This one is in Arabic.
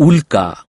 উল্কা